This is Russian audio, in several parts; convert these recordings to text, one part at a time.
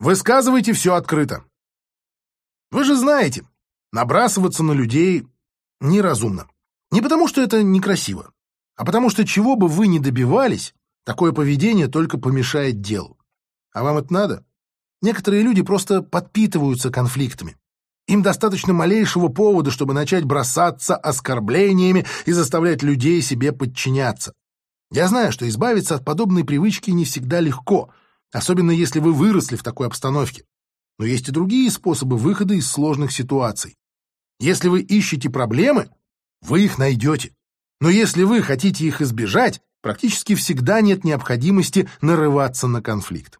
Высказывайте все открыто. Вы же знаете, набрасываться на людей неразумно. Не потому, что это некрасиво, а потому что чего бы вы ни добивались, такое поведение только помешает делу. А вам это надо? Некоторые люди просто подпитываются конфликтами. Им достаточно малейшего повода, чтобы начать бросаться оскорблениями и заставлять людей себе подчиняться. Я знаю, что избавиться от подобной привычки не всегда легко — особенно если вы выросли в такой обстановке. Но есть и другие способы выхода из сложных ситуаций. Если вы ищете проблемы, вы их найдете. Но если вы хотите их избежать, практически всегда нет необходимости нарываться на конфликт.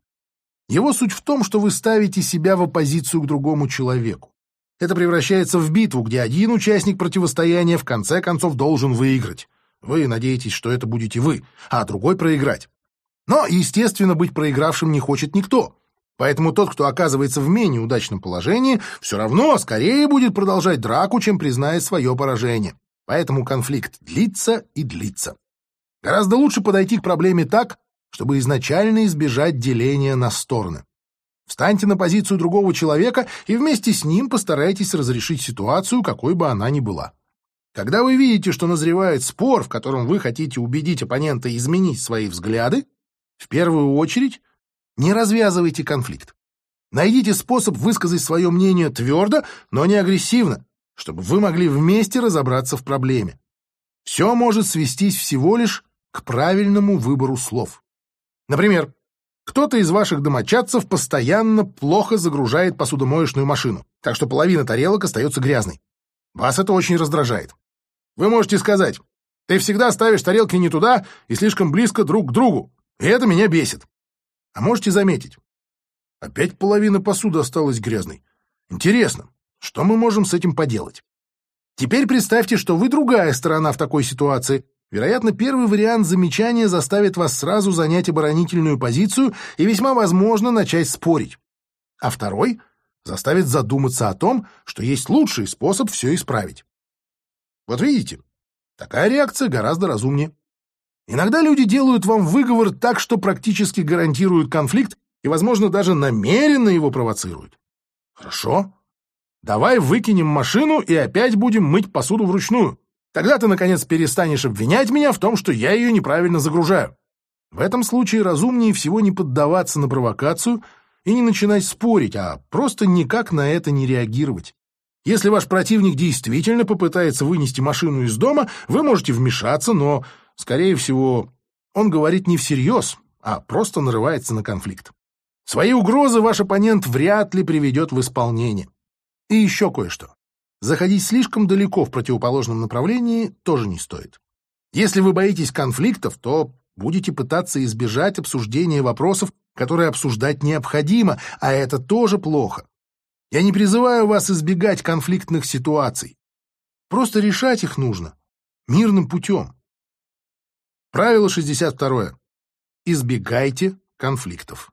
Его суть в том, что вы ставите себя в оппозицию к другому человеку. Это превращается в битву, где один участник противостояния в конце концов должен выиграть. Вы надеетесь, что это будете вы, а другой проиграть. Но, естественно, быть проигравшим не хочет никто. Поэтому тот, кто оказывается в менее удачном положении, все равно скорее будет продолжать драку, чем признает свое поражение. Поэтому конфликт длится и длится. Гораздо лучше подойти к проблеме так, чтобы изначально избежать деления на стороны. Встаньте на позицию другого человека и вместе с ним постарайтесь разрешить ситуацию, какой бы она ни была. Когда вы видите, что назревает спор, в котором вы хотите убедить оппонента изменить свои взгляды, в первую очередь, не развязывайте конфликт. Найдите способ высказать свое мнение твердо, но не агрессивно, чтобы вы могли вместе разобраться в проблеме. Все может свестись всего лишь к правильному выбору слов. Например, кто-то из ваших домочадцев постоянно плохо загружает посудомоечную машину, так что половина тарелок остается грязной. Вас это очень раздражает. Вы можете сказать, ты всегда ставишь тарелки не туда и слишком близко друг к другу. И это меня бесит. А можете заметить, опять половина посуды осталась грязной. Интересно, что мы можем с этим поделать? Теперь представьте, что вы другая сторона в такой ситуации. Вероятно, первый вариант замечания заставит вас сразу занять оборонительную позицию и весьма возможно начать спорить. А второй заставит задуматься о том, что есть лучший способ все исправить. Вот видите, такая реакция гораздо разумнее. Иногда люди делают вам выговор так, что практически гарантируют конфликт и, возможно, даже намеренно его провоцируют. Хорошо. Давай выкинем машину и опять будем мыть посуду вручную. Тогда ты, наконец, перестанешь обвинять меня в том, что я ее неправильно загружаю. В этом случае разумнее всего не поддаваться на провокацию и не начинать спорить, а просто никак на это не реагировать. Если ваш противник действительно попытается вынести машину из дома, вы можете вмешаться, но Скорее всего, он говорит не всерьез, а просто нарывается на конфликт. Свои угрозы ваш оппонент вряд ли приведет в исполнение. И еще кое-что. Заходить слишком далеко в противоположном направлении тоже не стоит. Если вы боитесь конфликтов, то будете пытаться избежать обсуждения вопросов, которые обсуждать необходимо, а это тоже плохо. Я не призываю вас избегать конфликтных ситуаций. Просто решать их нужно мирным путем. Правило 62. Избегайте конфликтов.